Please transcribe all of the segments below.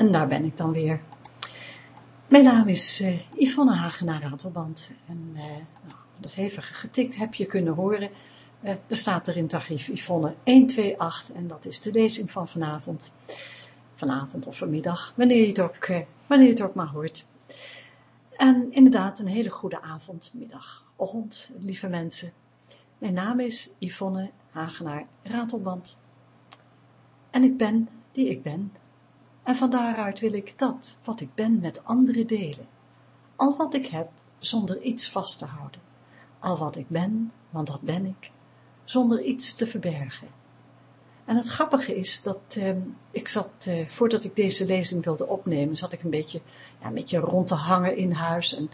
En daar ben ik dan weer. Mijn naam is uh, Yvonne Hagenaar Ratelband. En uh, nou, dat hevige getikt heb je kunnen horen. Uh, er staat er in tarief Yvonne 128 en dat is de lezing van vanavond. Vanavond of vanmiddag, wanneer je het ook, wanneer je het ook maar hoort. En inderdaad een hele goede avond, middag, ochtend, lieve mensen. Mijn naam is Yvonne Hagenaar Ratelband. En ik ben die ik ben. En van daaruit wil ik dat, wat ik ben, met anderen delen. Al wat ik heb, zonder iets vast te houden. Al wat ik ben, want dat ben ik, zonder iets te verbergen. En het grappige is dat eh, ik zat, eh, voordat ik deze lezing wilde opnemen, zat ik een beetje, ja, een beetje rond te hangen in huis. En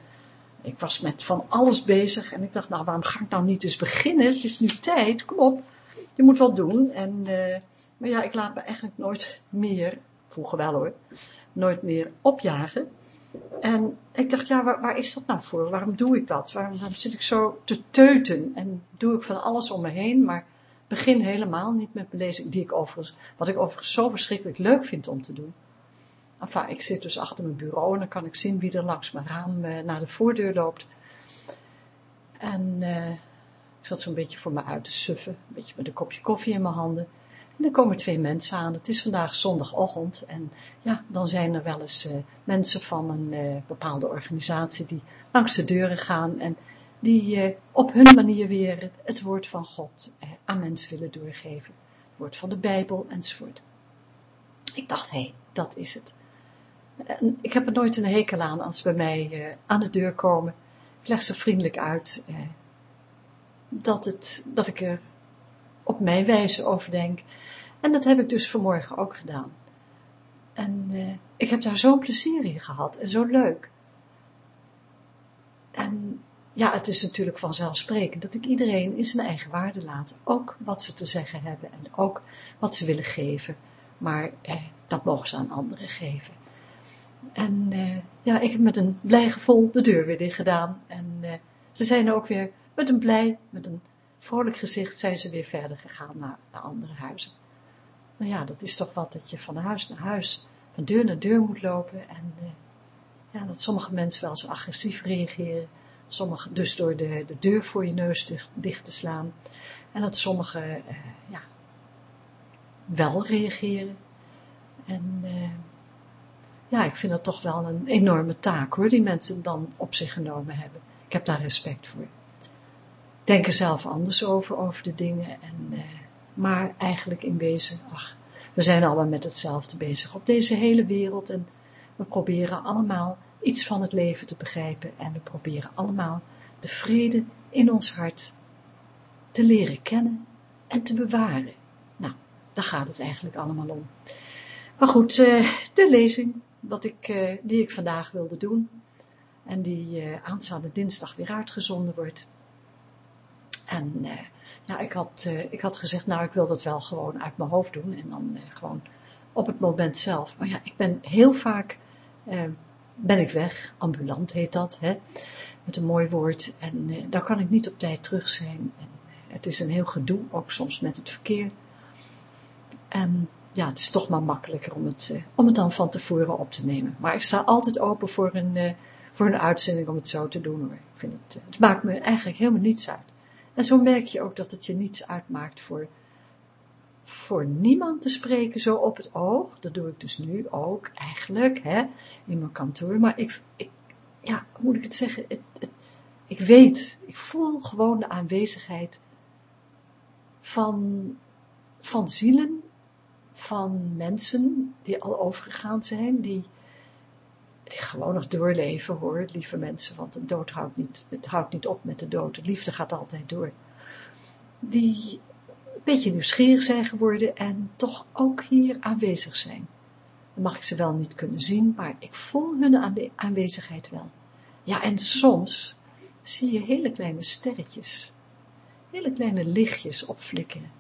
ik was met van alles bezig. En ik dacht, nou, waarom ga ik nou niet eens beginnen? Het is nu tijd, kom op. Je moet wat doen. En, eh, maar ja, ik laat me eigenlijk nooit meer vroeger wel hoor, nooit meer opjagen. En ik dacht, ja, waar, waar, is dat nou voor? Waarom doe ik dat? Waarom, zit ik zo te teuten? En doe ik van alles om me heen, maar begin helemaal niet met mijn lezing, die ik overigens, wat ik overigens zo verschrikkelijk leuk vind om te doen. Enfin, ik zit dus achter mijn bureau en dan kan ik zien wie er langs mijn raam uh, naar de voordeur loopt. En uh, ik zat zo'n beetje voor me uit te suffen, een beetje met een kopje koffie in mijn handen. En er komen twee mensen aan. Het is vandaag zondagochtend en ja, dan zijn er wel eens uh, mensen van een uh, bepaalde organisatie die langs de deuren gaan en die uh, op hun manier weer het, woord van God aan mensen willen doorgeven. Het woord van de Bijbel enzovoort. Ik dacht, hé, hey, dat is het. Ik heb er nooit een hekel aan als ze bij mij aan de deur komen. Ik leg ze vriendelijk uit dat, het, dat ik er op mijn wijze overdenk. En dat heb ik dus vanmorgen ook gedaan. En uh, ik heb daar zo'n plezier in gehad en zo leuk. En ja, het is natuurlijk vanzelfsprekend dat ik iedereen in zijn eigen waarde laat. Ook wat ze te zeggen hebben en ook wat ze willen geven. Maar eh, dat mogen ze aan anderen geven. En eh, ja, ik heb met een blij gevoel de deur weer dicht gedaan. En eh, ze zijn ook weer met een blij, met een vrolijk gezicht zijn ze weer verder gegaan naar, naar andere huizen. Maar ja, dat is toch wat dat je van huis naar huis, van deur naar deur moet lopen en uh, ja, dat sommige mensen wel eens agressief reageren, sommige dus door de, de deur voor je neus dicht, te slaan en dat sommigen uh, ja, wel reageren. En uh, ja, ik vind dat toch wel een enorme taak hoor, die mensen dan op zich genomen hebben. Ik heb daar respect voor denk er zelf anders over, over de dingen. En, uh, maar eigenlijk in wezen, ach, we zijn allemaal met hetzelfde bezig op deze hele wereld. En we proberen allemaal iets van het leven te begrijpen. En we proberen allemaal de vrede in ons hart te leren kennen en te bewaren. Nou, daar gaat het eigenlijk allemaal om. Maar goed, uh, de lezing wat ik, uh, die ik vandaag wilde doen. En die aanstaande dinsdag weer uitgezonden wordt en uh, ja, ik had, uh, ik had gezegd, nou, ik wil dat wel gewoon uit mijn hoofd doen. En dan uh, gewoon op het moment zelf. Maar ja, ik ben heel vaak, ben ik weg. Ambulant heet dat, hè. Met een mooi woord. En dan kan ik niet op tijd terug zijn. En het is een heel gedoe, ook soms met het verkeer. En ja, het is toch maar makkelijker om het, om het dan van tevoren op te nemen. Maar ik sta altijd open voor een, voor een uitzending om het zo te doen. Ik vind het, het maakt me eigenlijk helemaal niets uit. En zo merk je ook dat het je niets uitmaakt voor, voor niemand te spreken zo op het oog. Dat doe ik dus nu ook eigenlijk, hè, in mijn kantoor. Maar ik, ik ja, hoe moet ik het zeggen? Het, het, ik weet, ik voel gewoon de aanwezigheid van, van zielen, van mensen die al overgegaan zijn, die, die gewoon nog doorleven hoor, lieve mensen, want de dood houdt niet, het houdt niet op met de dood, de liefde gaat altijd door. Die een beetje nieuwsgierig zijn geworden en toch ook hier aanwezig zijn. Dan mag ik ze wel niet kunnen zien, maar ik voel hun aanwezigheid wel. Ja, en soms zie je hele kleine sterretjes, hele kleine lichtjes opflikkeren.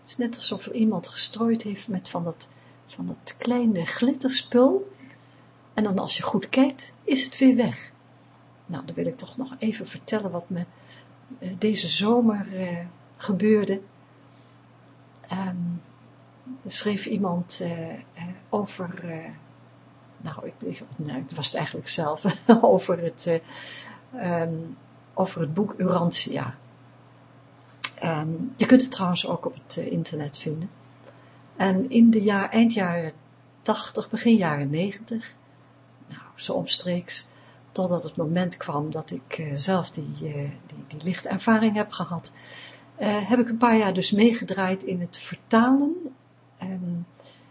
Het is net alsof er iemand gestrooid heeft met van dat, van dat kleine glitterspul, en dan als je goed kijkt, is het weer weg. Nou, dan wil ik toch nog even vertellen wat me uh, deze zomer uh, gebeurde. Um, er schreef iemand uh, over nou, ik, was het eigenlijk zelf, over het, uh, over het boek Urantia. Um, je kunt het trouwens ook op het internet vinden. En in de jaar, eind jaren 80, begin jaren 90, nou, zo omstreeks, totdat het moment kwam dat ik uh, zelf die, uh, die, die lichtervaring heb gehad, uh, heb ik een paar jaar dus meegedraaid in het vertalen, um,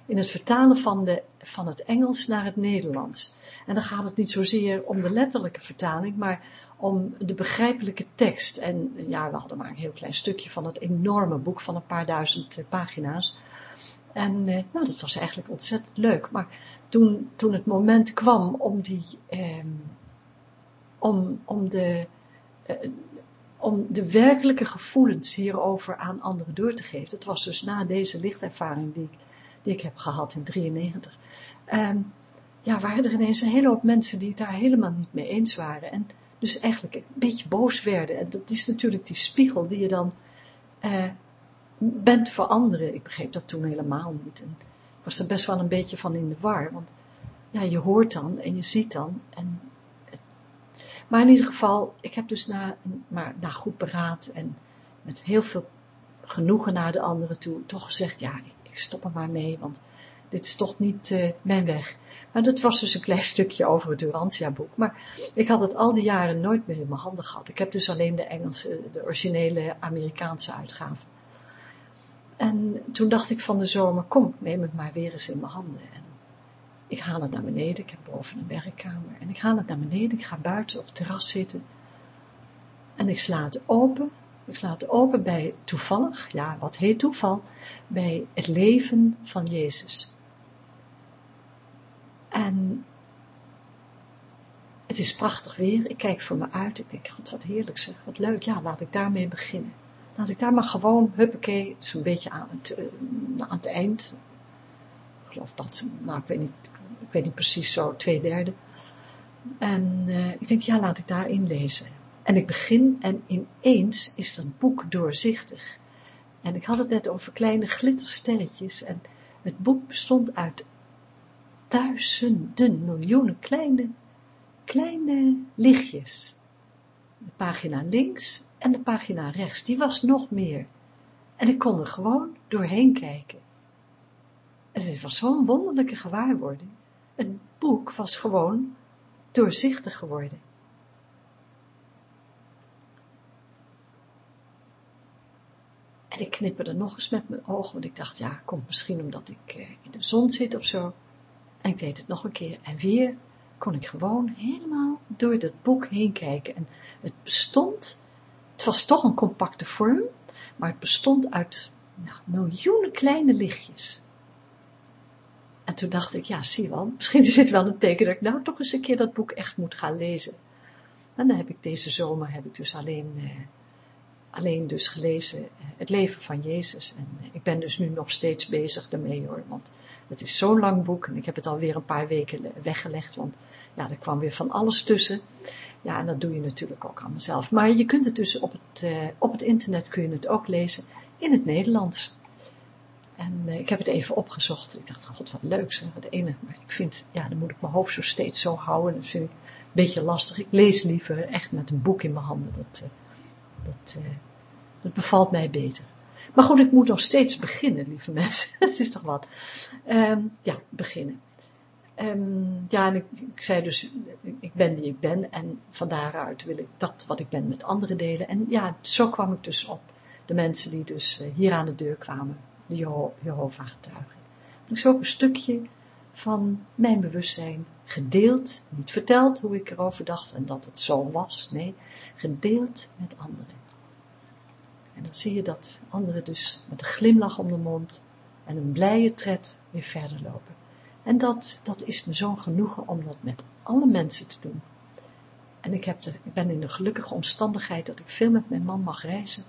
in het vertalen van, de, van het Engels naar het Nederlands. En dan gaat het niet zozeer om de letterlijke vertaling, maar om de begrijpelijke tekst. En ja, we hadden maar een heel klein stukje van het enorme boek van een paar duizend pagina's. En eh, nou, dat was eigenlijk ontzettend leuk. Maar toen, toen het moment kwam om die, eh, om, om de, eh, om de werkelijke gevoelens hierover aan anderen door te geven. Dat was dus na deze lichtervaring die ik, die ik heb gehad in 93. Ehm, ja, waren er ineens een hele hoop mensen die het daar helemaal niet mee eens waren. En dus eigenlijk een beetje boos werden. En dat is natuurlijk die spiegel die je dan eh, bent voor anderen. Ik begreep dat toen helemaal niet. Was er best wel een beetje van in de war. Want ja, je hoort dan en je ziet dan. En, maar in ieder geval, ik heb dus na, maar na goed beraad en met heel veel genoegen naar de anderen toe, toch gezegd, ja, ik, ik stop er maar mee, want dit is toch niet uh, mijn weg. Maar dat was dus een klein stukje over het Durantia boek. Maar ik had het al die jaren nooit meer in mijn handen gehad. Ik heb dus alleen de Engelse, de originele Amerikaanse uitgave. En toen dacht ik van de zomer, kom, neem het maar weer eens in mijn handen. En ik haal het naar beneden, ik heb boven een werkkamer. En ik haal het naar beneden, ik ga buiten op het terras zitten. En ik sla het open. Ik sla het open bij toevallig, ja, wat heet toeval, bij het leven van Jezus. En het is prachtig weer, ik kijk voor me uit, ik denk, wat heerlijk zeg, wat leuk, ja, laat ik daarmee beginnen. Laat ik daar maar gewoon, huppakee, zo'n beetje aan het, uh, aan het eind. Ik geloof dat, nou ik weet niet, ik weet niet precies zo, twee derde. En uh, ik denk, ja, laat ik daarin lezen. En ik begin en ineens is dat boek doorzichtig. En ik had het net over kleine glittersterretjes en het boek bestond uit duizenden, miljoenen kleine, kleine lichtjes. De pagina links en de pagina rechts, die was nog meer. En ik kon er gewoon doorheen kijken. En het was zo'n wonderlijke gewaarwording. Het boek was gewoon doorzichtig geworden. En ik knipperde nog eens met mijn ogen, want ik dacht, ja, komt misschien omdat ik eh, in de zon zit of zo. En ik deed het nog een keer. En weer kon ik gewoon helemaal door dat boek heen kijken. En het bestond het was toch een compacte vorm, maar het bestond uit nou, miljoenen kleine lichtjes. En toen dacht ik, ja, zie wel, misschien is dit wel een teken dat ik nou toch eens een keer dat boek echt moet gaan lezen. En dan heb ik deze zomer, heb ik dus alleen, eh, alleen dus gelezen, eh, het leven van Jezus. En eh, ik ben dus nu nog steeds bezig daarmee hoor, want het is zo'n lang boek en ik heb het alweer een paar weken weggelegd, want ja, er kwam weer van alles tussen. Ja, en dat doe je natuurlijk ook aan mezelf. Maar je kunt het dus op het, uh, op het internet kun je het ook lezen in het Nederlands. En uh, ik heb het even opgezocht. Ik dacht, god wat leuk zeg, het ene. Maar ik vind, ja, dan moet ik mijn hoofd zo steeds zo houden. Dat vind ik een beetje lastig. Ik lees liever echt met een boek in mijn handen. Dat, uh, dat, dat bevalt mij beter. Maar goed, ik moet nog steeds beginnen, lieve mensen. Het is toch wat. Um, ja, beginnen. Um, ja, en ik, zei dus, ik ben die ik ben en van daaruit wil ik dat wat ik ben met anderen delen. En ja, zo kwam ik dus op de mensen die dus uh, hier aan de deur kwamen, de Jeho Jehovah-getuigen. Dus ook een stukje van mijn bewustzijn gedeeld, niet verteld hoe ik erover dacht en dat het zo was, nee, gedeeld met anderen. En dan zie je dat anderen dus met een glimlach om de mond en een blije tred weer verder lopen. En dat, dat is me zo'n genoegen om dat met alle mensen te doen. En ik, heb ik ben in de gelukkige omstandigheid dat ik veel met mijn man mag reizen.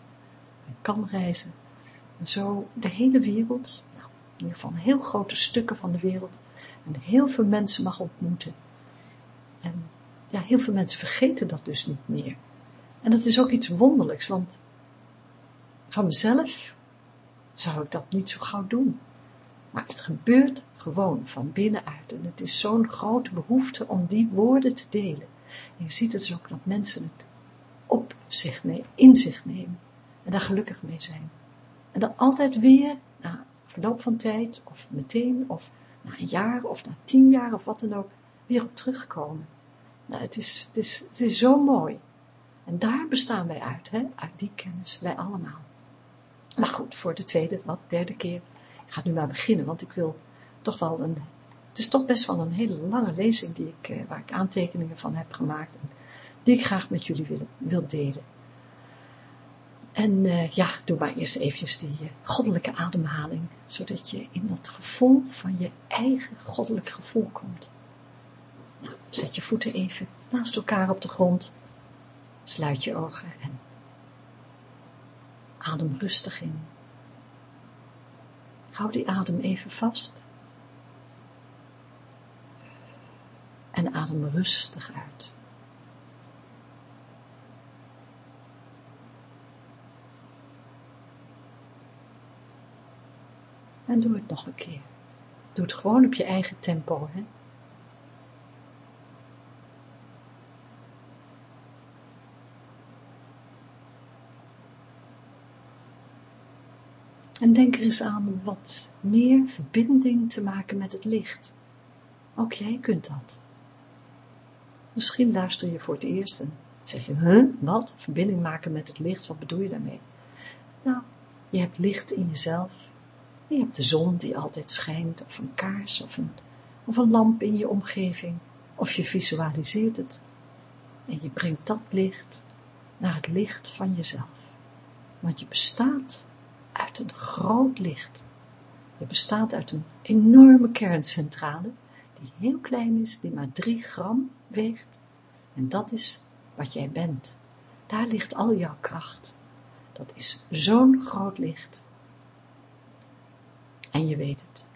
En kan reizen. En zo de hele wereld, nou, in ieder geval heel grote stukken van de wereld. En heel veel mensen mag ontmoeten. En ja, heel veel mensen vergeten dat dus niet meer. En dat is ook iets wonderlijks, want van mezelf zou ik dat niet zo gauw doen. Maar het gebeurt Gewoon van binnenuit. En het is zo'n grote behoefte om die woorden te delen. En je ziet dus ook dat mensen het op zich nemen, in zich nemen. En daar gelukkig mee zijn. En dan altijd weer, na verloop van tijd, of meteen, of na een jaar, of na tien jaar, of wat dan ook, weer op terugkomen. Nou, het is, het is, het is zo mooi. En daar bestaan wij uit, hè? uit die kennis, wij allemaal. Maar goed, voor de tweede, wat, derde keer. Ik ga nu maar beginnen, want ik wil toch wel een, het is toch best wel een hele lange lezing die ik, eh, waar ik aantekeningen van heb gemaakt. En die ik graag met jullie wil, wil delen. En uh, ja, doe maar eerst eventjes die uh, goddelijke ademhaling, zodat je in dat gevoel van je eigen goddelijk gevoel komt. Nou, zet je voeten even naast elkaar op de grond, sluit je ogen en adem rustig in. Hou die adem even vast. En adem rustig uit. En doe het nog een keer. Doe het gewoon op je eigen tempo. Hè? En denk er eens aan wat meer verbinding te maken met het licht. Ook jij kunt dat. Misschien luister je voor het eerst en zeg je, huh, wat? Verbinding maken met het licht, wat bedoel je daarmee? Nou, je hebt licht in jezelf. Je hebt de zon die altijd schijnt, of een kaars, of een, of een lamp in je omgeving. Of je visualiseert het. En je brengt dat licht naar het licht van jezelf. Want je bestaat uit een groot licht. Je bestaat uit een enorme kerncentrale, die heel klein is, die maar drie gram weegt. En dat is wat jij bent. Daar ligt al jouw kracht. Dat is zo'n groot licht. En je weet het.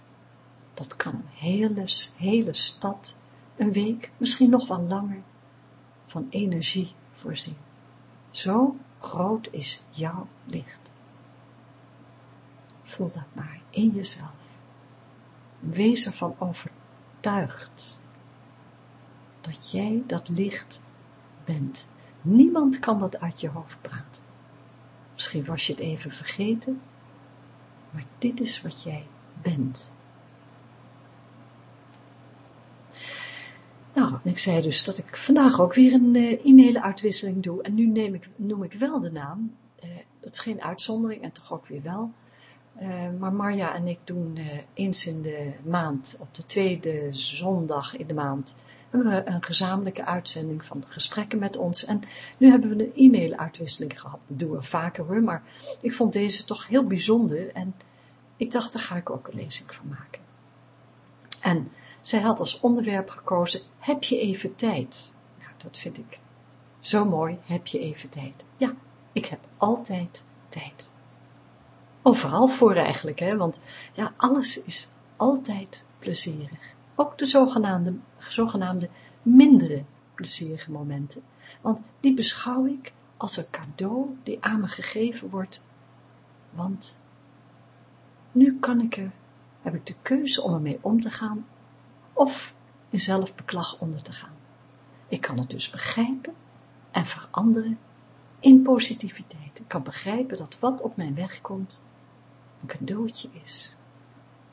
Dat kan een hele, hele stad, een week, misschien nog wel langer, van energie voorzien. Zo groot is jouw licht. Voel dat maar in jezelf. Wees ervan overtuigd dat jij dat licht bent. Niemand kan dat uit je hoofd praten. Misschien was je het even vergeten, maar dit is wat jij bent. Nou, ik zei dus dat ik vandaag ook weer een uh, e-mail-uitwisseling doe. En nu neem ik, noem ik wel de naam. Uh, dat is geen uitzondering en toch ook weer wel. Uh, maar Marja en ik doen eens in de maand, op de tweede zondag in de maand, hebben we een gezamenlijke uitzending van gesprekken met ons. En nu hebben we een e-mail-uitwisseling gehad. Dat doen we vaker hoor, maar ik vond deze toch heel bijzonder. En ik dacht, daar ga ik ook een lezing van maken. En zij had als onderwerp gekozen, heb je even tijd? Nou, dat vind ik zo mooi, heb je even tijd? Ja, ik heb altijd tijd. Overal voor eigenlijk, hè, want ja, alles is altijd plezierig. Ook de zogenaamde, zogenaamde mindere plezierige momenten. Want die beschouw ik als een cadeau die aan me gegeven wordt. Want nu kan ik er, heb ik de keuze om ermee om te gaan of in zelfbeklag onder te gaan. Ik kan het dus begrijpen en veranderen in positiviteit. Ik kan begrijpen dat wat op mijn weg komt een cadeautje is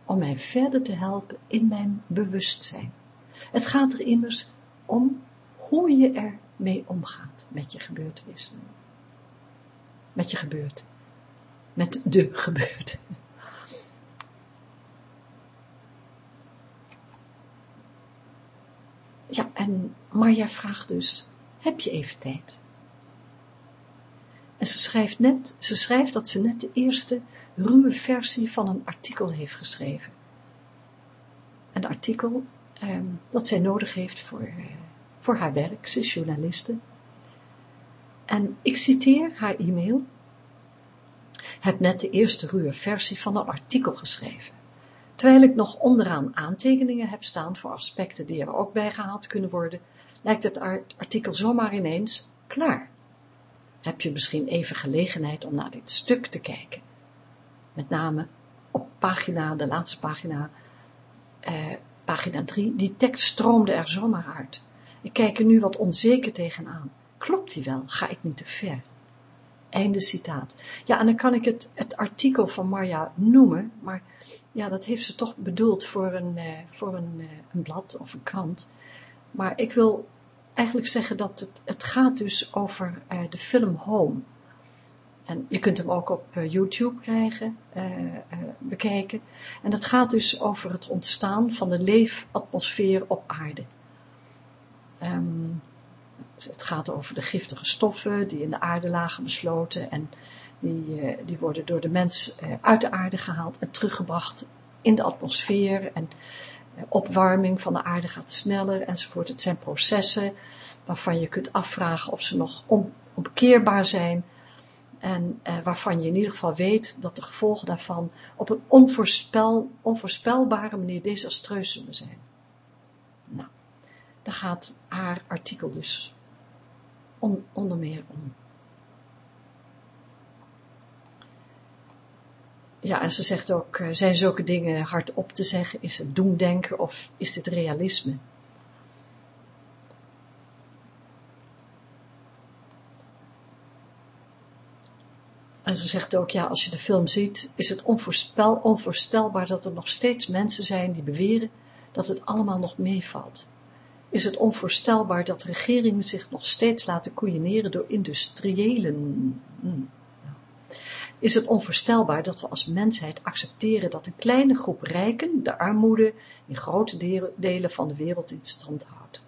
om mij verder te helpen in mijn bewustzijn. Het gaat er immers om hoe je er mee omgaat met je gebeurtenissen. Met je gebeurt. Met de gebeurte. Ja, en Marja vraagt dus, heb je even tijd? En ze schrijft net, ze schrijft dat ze net de eerste ruwe versie van een artikel heeft geschreven. Een artikel eh, dat zij nodig heeft voor, eh, voor haar werk, ze is journaliste. En ik citeer haar e-mail. Heb net de eerste ruwe versie van een artikel geschreven. Terwijl ik nog onderaan aantekeningen heb staan voor aspecten die er ook bij gehaald kunnen worden, lijkt het artikel zomaar ineens klaar. Heb je misschien even gelegenheid om naar dit stuk te kijken? Met name op pagina, de laatste pagina, eh, pagina 3, die tekst stroomde er zomaar uit. Ik kijk er nu wat onzeker tegenaan. Klopt die wel? Ga ik niet te ver? Einde citaat. Ja, en dan kan ik het, het artikel van Marja noemen, maar ja, dat heeft ze toch bedoeld voor een, uh, voor een, uh, een blad of een krant. Maar ik wil eigenlijk zeggen dat het, het gaat dus over uh, de film Home. En je kunt hem ook op YouTube krijgen, bekijken. En dat gaat dus over het ontstaan van de leefatmosfeer op aarde. Um, het, gaat over de giftige stoffen die in de aarde lagen besloten en die, uh, die worden door de mens uit de aarde gehaald en teruggebracht in de atmosfeer en opwarming van de aarde gaat sneller enzovoort. Het zijn processen waarvan je kunt afvragen of ze nog omkeerbaar zijn en waarvan je in ieder geval weet dat de gevolgen daarvan op een onvoorspel, onvoorspelbare manier desastreus zullen zijn. Nou, daar gaat haar artikel dus on, onder meer om. Ja, en ze zegt ook, eh, zijn zulke dingen hardop te zeggen? Is het doemdenken of is dit realisme? En ze zegt ook, ja, als je de film ziet, is het onvoorstelbaar dat er nog steeds mensen zijn die beweren dat het allemaal nog meevalt is het onvoorstelbaar dat regeringen zich nog steeds laten koeieneren door industriëlen. Hmm. Is het onvoorstelbaar dat we als mensheid accepteren dat een kleine groep rijken de armoede in grote delen van de wereld in stand houdt?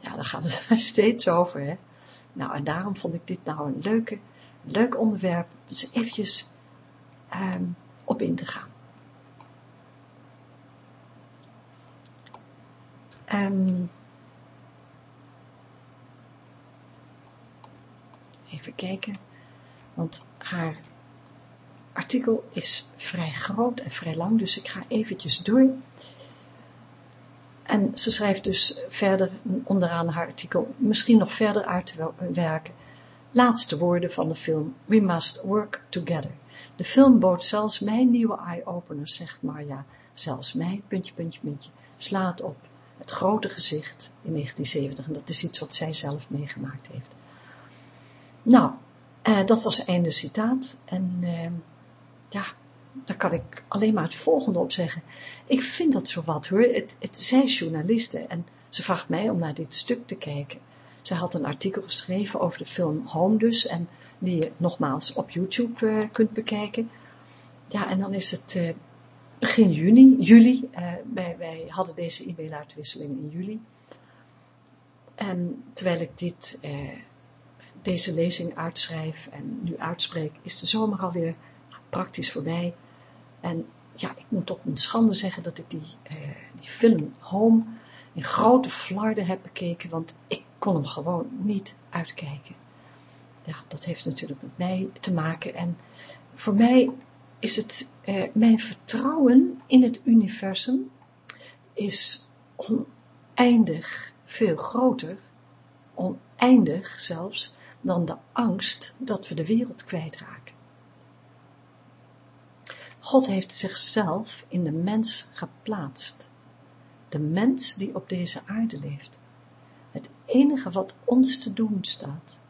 Ja, daar gaat het steeds over, hè. Nou, en daarom vond ik dit nou een leuke, leuk onderwerp, dus eventjes um, op in te gaan. Um, Even kijken, want haar artikel is vrij groot en vrij lang, dus ik ga eventjes door. En ze schrijft dus verder onderaan haar artikel, misschien nog verder uit te werken. Laatste woorden van de film, We Must Work Together. De film bood zelfs mijn nieuwe eye-opener, zegt Marja. Zelfs mij, puntje, puntje, puntje, slaat op het grote gezicht in 1970. En dat is iets wat zij zelf meegemaakt heeft. Nou, uh, dat was einde citaat. En uh, ja, daar kan ik alleen maar het volgende op zeggen. Ik vind dat zo wat hoor. Het, het, zij journaliste en ze vraagt mij om naar dit stuk te kijken. Zij had een artikel geschreven over de film Home dus. En die je nogmaals op YouTube uh, kunt bekijken. Ja, en dan is het begin juni, juli. wij, wij hadden deze e-mailuitwisseling in juli. En terwijl ik dit deze lezing uitschrijf en nu uitspreek, is de zomer alweer praktisch voorbij. En ja, ik moet op mijn schande zeggen dat ik die, eh, die film Home in grote flarden heb bekeken, want ik kon hem gewoon niet uitkijken. Ja, dat heeft natuurlijk met mij te maken en voor mij is het, eh, mijn vertrouwen in het universum is oneindig veel groter, oneindig zelfs, dan de angst dat we de wereld kwijtraken. God heeft zichzelf in de mens geplaatst. De mens die op deze aarde leeft. Enige wat ons te doen staat,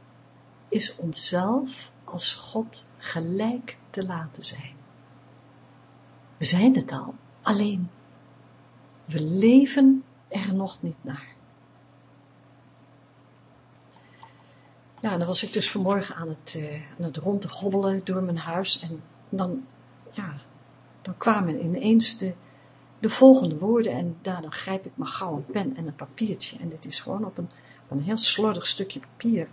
is onszelf als God gelijk te laten zijn. We zijn het al, alleen we leven er nog niet naar. Ja, dan was ik dus vanmorgen aan het, uh, aan het rondhobbelen door mijn huis en dan, ja, dan kwamen ineens de, de volgende woorden en daar dan grijp ik maar gauw een pen en een papiertje en dit is gewoon op een, een heel slordig stukje papier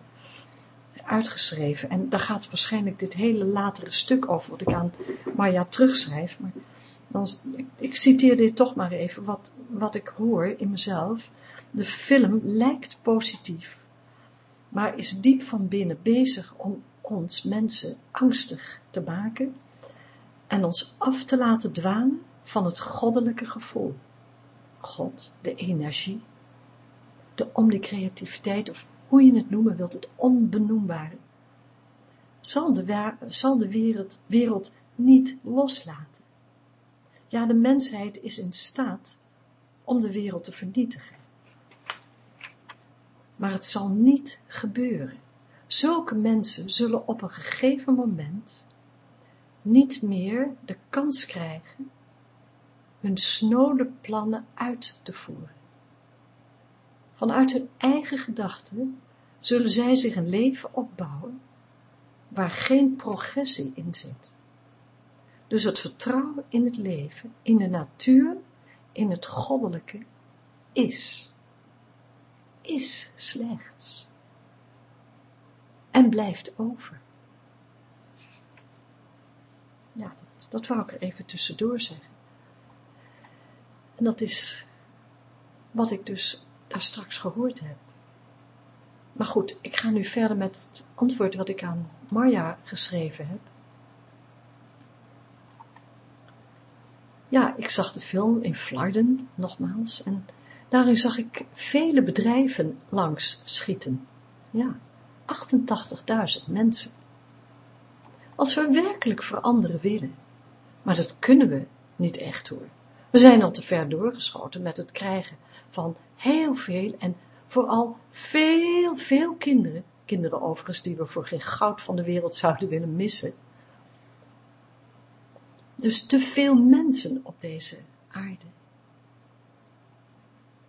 uitgeschreven en daar gaat waarschijnlijk dit hele latere stuk over wat ik aan Maya terugschrijf, maar dan, ik, ik citeer dit toch maar even wat, wat ik hoor in mezelf. De film lijkt positief, maar is diep van binnen bezig om ons mensen angstig te maken en ons af te laten dwalen van het goddelijke gevoel. God, de energie, de omnicreativiteit of hoe je het noemen wilt, het onbenoembare, zal de, zal de wereld, wereld niet loslaten. Ja, de mensheid is in staat om de wereld te vernietigen. Maar het zal niet gebeuren. Zulke mensen zullen op een gegeven moment niet meer de kans krijgen hun snode plannen uit te voeren. Vanuit hun eigen gedachten zullen zij zich een leven opbouwen waar geen progressie in zit. Dus het vertrouwen in het leven, in de natuur, in het goddelijke, is. Is slechts. En blijft over. Ja, dat, dat wou ik er even tussendoor zeggen. En dat is wat ik dus daar straks gehoord heb. Maar goed, ik ga nu verder met het antwoord wat ik aan Marja geschreven heb. Ja, ik zag de film in Flarden, nogmaals, en daarin zag ik vele bedrijven langs schieten. Ja, 88.000 mensen. Als we werkelijk veranderen willen, maar dat kunnen we niet echt hoor. We zijn al te ver doorgeschoten met het krijgen van heel veel en vooral veel, veel kinderen, kinderen overigens die we voor geen goud van de wereld zouden willen missen. Dus te veel mensen op deze aarde.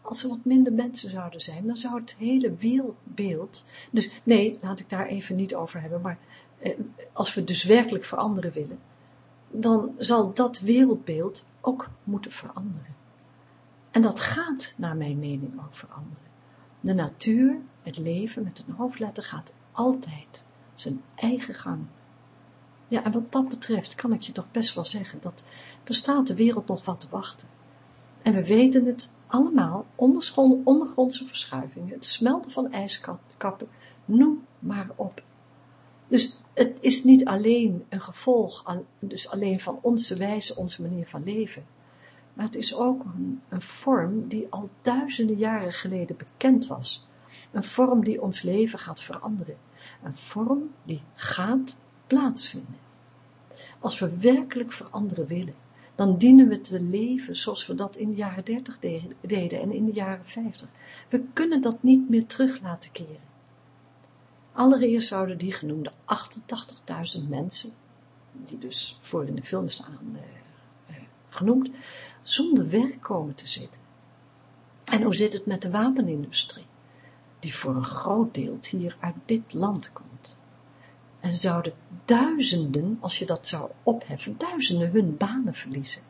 Als er wat minder mensen zouden zijn, dan zou het hele wereldbeeld, dus nee, laat ik daar even niet over hebben, maar eh, als we dus werkelijk veranderen willen, dan zal dat wereldbeeld ook moeten veranderen. En dat gaat, naar mijn mening, ook veranderen. De natuur, het leven met een hoofdletter, gaat altijd zijn eigen gang. Ja, en wat dat betreft kan ik je toch best wel zeggen, dat er staat de wereld nog wat te wachten. En we weten het allemaal, ondergrondse verschuivingen, het smelten van ijskappen, noem maar op. Dus het is niet alleen een gevolg, dus alleen van onze wijze, onze manier van leven, maar het is ook een, een vorm die al duizenden jaren geleden bekend was. Een vorm die ons leven gaat veranderen. Een vorm die gaat plaatsvinden. Als we werkelijk veranderen willen, dan dienen we te leven zoals we dat in de jaren 30 deden en in de jaren 50. We kunnen dat niet meer terug laten keren. Allereerst zouden die genoemde 88.000 mensen, die dus voor in de film staan uh, uh, genoemd, zonder werk komen te zitten. En hoe zit het met de wapenindustrie, die voor een groot deel hier uit dit land komt? En zouden duizenden, als je dat zou opheffen, duizenden hun banen verliezen.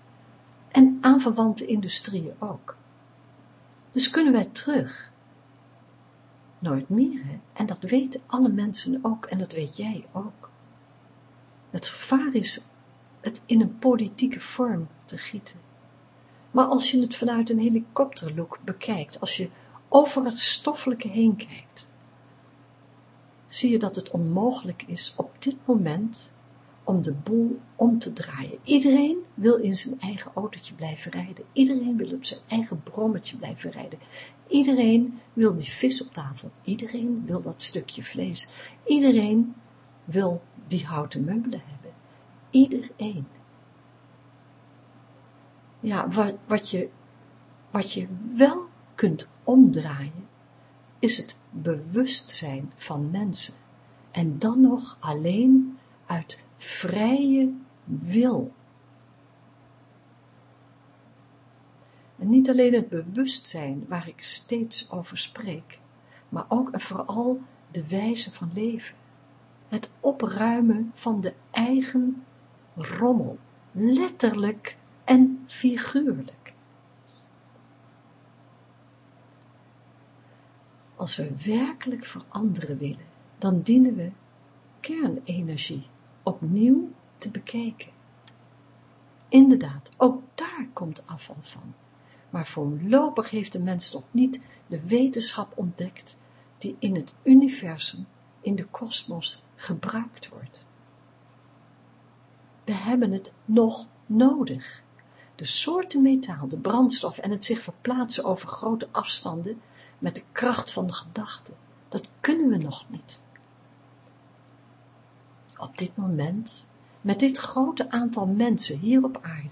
En aanverwante industrieën ook. Dus kunnen wij terug nooit meer, hè? En dat weten alle mensen ook, en dat weet jij ook. Het gevaar is het in een politieke vorm te gieten. Maar als je het vanuit een helikopterlook bekijkt, als je over het stoffelijke heen kijkt, zie je dat het onmogelijk is op dit moment om de boel om te draaien. Iedereen wil in zijn eigen autootje blijven rijden. Iedereen wil op zijn eigen brommetje blijven rijden. Iedereen wil die vis op tafel. Iedereen wil dat stukje vlees. Iedereen wil die houten meubelen hebben. Iedereen. Ja, wat, wat, je, wat je wel kunt omdraaien, is het bewustzijn van mensen. En dan nog alleen uit vrije wil. Niet alleen het bewustzijn waar ik steeds over spreek, maar ook en vooral de wijze van leven. Het opruimen van de eigen rommel, letterlijk en figuurlijk. Als we werkelijk veranderen willen, dan dienen we kernenergie opnieuw te bekijken. Inderdaad, ook daar komt afval van. Maar voorlopig heeft de mens nog niet de wetenschap ontdekt die in het universum, in de kosmos, gebruikt wordt. We hebben het nog nodig. De soorten metaal, de brandstof en het zich verplaatsen over grote afstanden met de kracht van de gedachte, dat kunnen we nog niet op dit moment, met dit grote aantal mensen hier op aarde,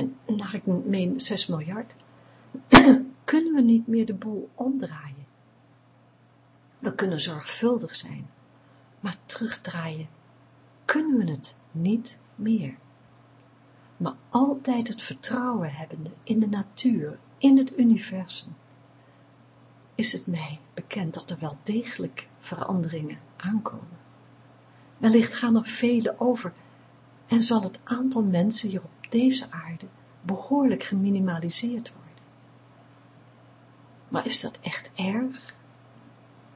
en naar ik meen 6 miljard, kunnen we niet meer de boel omdraaien. We kunnen zorgvuldig zijn, maar terugdraaien kunnen we het niet meer. Maar altijd het vertrouwen hebbende in de natuur, in het universum, is het mij bekend dat er wel degelijk veranderingen aankomen. Wellicht gaan er vele over en zal het aantal mensen hier op deze aarde behoorlijk geminimaliseerd worden. Maar is dat echt erg?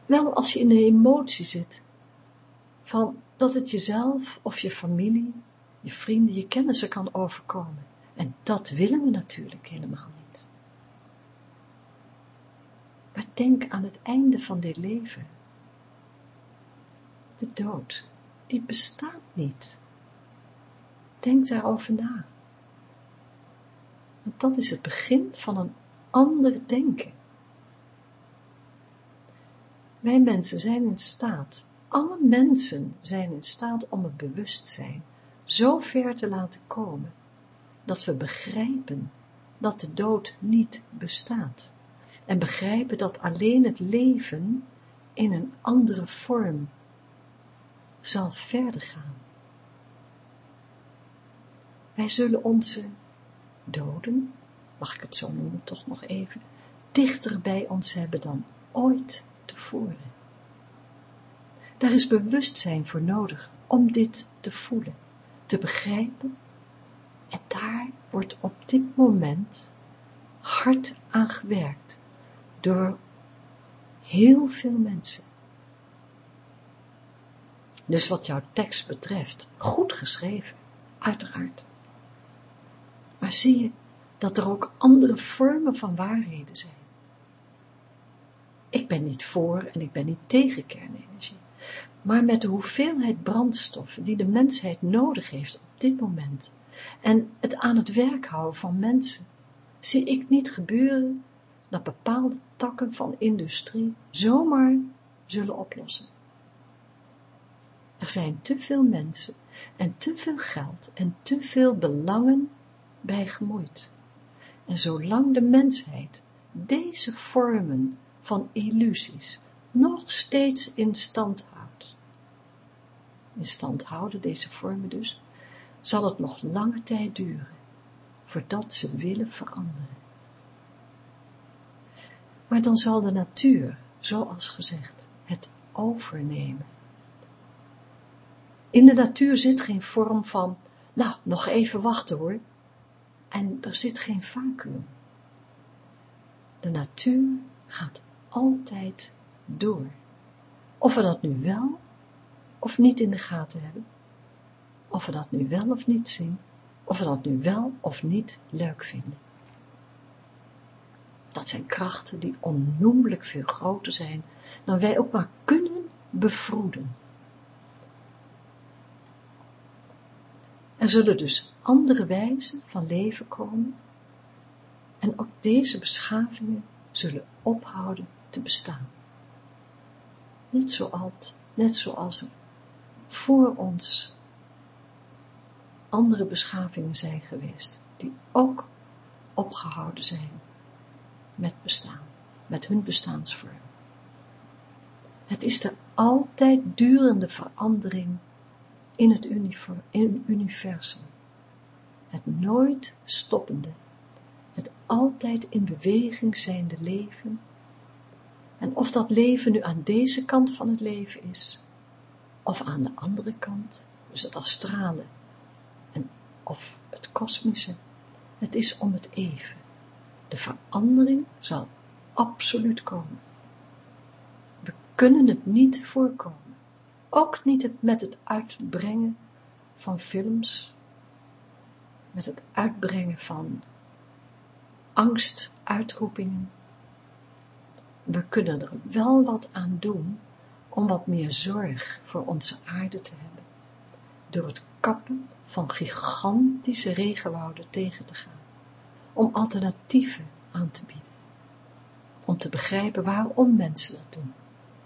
Wel als je in de emotie zit van dat het jezelf of je familie, je vrienden, je kennissen kan overkomen. En dat willen we natuurlijk helemaal niet. Maar denk aan het einde van dit leven. De dood, die bestaat niet. Denk daarover na. Want dat is het begin van een ander denken. Wij mensen zijn in staat, alle mensen zijn in staat om het bewustzijn zo ver te laten komen, dat we begrijpen dat de dood niet bestaat en begrijpen dat alleen het leven in een andere vorm zal verder gaan. Wij zullen onze doden, mag ik het zo noemen, toch nog even, dichter bij ons hebben dan ooit tevoren. Daar is bewustzijn voor nodig om dit te voelen, te begrijpen. En daar wordt op dit moment hard aan gewerkt door heel veel mensen. Dus wat jouw tekst betreft, goed geschreven, uiteraard. Maar zie je dat er ook andere vormen van waarheden zijn. Ik ben niet voor en ik ben niet tegen kernenergie. Maar met de hoeveelheid brandstoffen die de mensheid nodig heeft op dit moment en het aan het werk houden van mensen, zie ik niet gebeuren dat bepaalde takken van industrie zomaar zullen oplossen. Er zijn te veel mensen en te veel geld en te veel belangen bij gemoeid. En zolang de mensheid deze vormen van illusies nog steeds in stand houdt, in stand houden, deze vormen dus, zal het nog lange tijd duren, voordat ze willen veranderen. Maar dan zal de natuur, zoals gezegd, het overnemen. In de natuur zit geen vorm van, nou, nog even wachten hoor, en er zit geen vacuüm. De natuur gaat altijd door. Of we dat nu wel of niet in de gaten hebben. Of we dat nu wel of niet zien. Of we dat nu wel of niet leuk vinden. Dat zijn krachten die onnoemelijk veel groter zijn dan wij ook maar kunnen bevroeden. Er zullen dus andere wijzen van leven komen en ook deze beschavingen zullen ophouden te bestaan. Net zoals, net zoals er voor ons andere beschavingen zijn geweest, die ook opgehouden zijn met bestaan, met hun bestaansvorm. Het is de altijd durende verandering in het universum. Het nooit stoppende, het altijd in beweging zijnde leven. En of dat leven nu aan deze kant van het leven is, of aan de andere kant, dus het astrale, en of het kosmische, het is om het even. De verandering zal absoluut komen. We kunnen het niet voorkomen. Ook niet met het uitbrengen van films, met het uitbrengen van angstuitroepingen. We kunnen er wel wat aan doen om wat meer zorg voor onze aarde te hebben, door het kappen van gigantische regenwouden tegen te gaan, om alternatieven aan te bieden, om te begrijpen waarom mensen dat doen.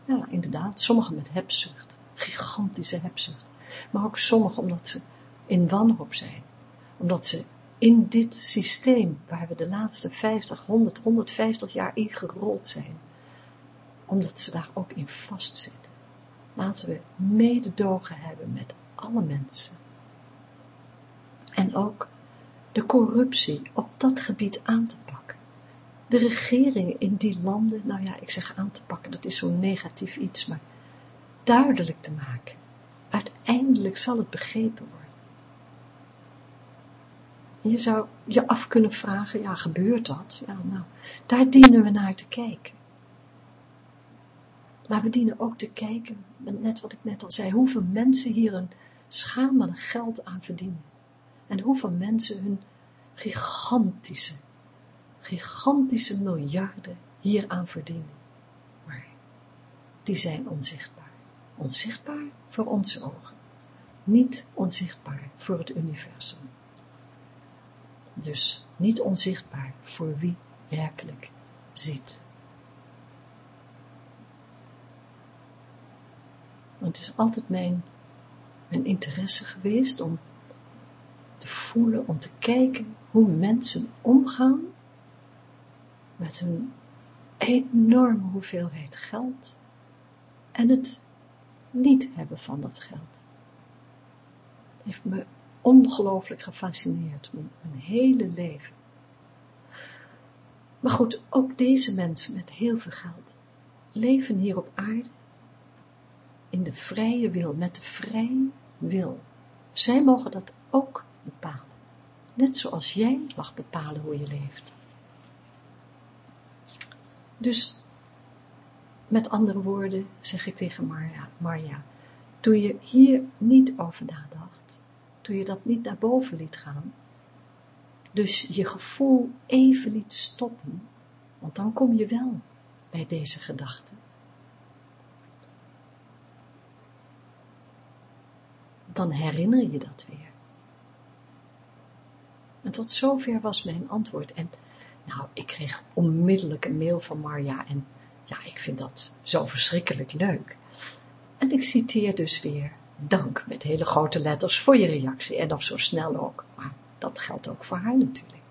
Ja, inderdaad, sommigen met hebzucht, gigantische hebzucht. Maar ook sommigen omdat ze in wanhoop zijn. Omdat ze in dit systeem waar we de laatste 50, 100, 150 jaar in gerold zijn, omdat ze daar ook in vastzitten. Laten we mededogen hebben met alle mensen. En ook de corruptie op dat gebied aan te pakken. De regeringen in die landen, nou ja, ik zeg aan te pakken, dat is zo'n negatief iets, maar duidelijk te maken. Uiteindelijk zal het begrepen worden. je zou je af kunnen vragen, ja, gebeurt dat? Ja, nou, daar dienen we naar te kijken. Maar we dienen ook te kijken, net wat ik net al zei, hoeveel mensen hier een schamelig geld aan verdienen. En hoeveel mensen hun gigantische, gigantische miljarden hieraan verdienen. Maar die zijn onzichtbaar. Onzichtbaar voor onze ogen. Niet onzichtbaar voor het universum. Dus niet onzichtbaar voor wie werkelijk ziet. Want het is altijd mijn, mijn interesse geweest om te voelen, om te kijken hoe mensen omgaan met een enorme hoeveelheid geld en het niet hebben van dat geld. Het heeft me ongelooflijk gefascineerd, mijn hele leven. Maar goed, ook deze mensen met heel veel geld leven hier op aarde in de vrije wil, met de vrije wil. Zij mogen dat ook bepalen. Net zoals jij mag bepalen hoe je leeft. Dus, met andere woorden, zeg ik tegen Marja, Marja, toen je hier niet over nadacht, toen je dat niet naar boven liet gaan, dus je gevoel even liet stoppen, want dan kom je wel bij deze gedachte. Dan herinner je dat weer. En tot zover was mijn antwoord. En nou, ik kreeg onmiddellijk een mail van Marja en ja, ik vind dat zo verschrikkelijk leuk. En ik citeer dus weer, dank met hele grote letters voor je reactie en nog zo snel ook. Maar dat geldt ook voor haar natuurlijk.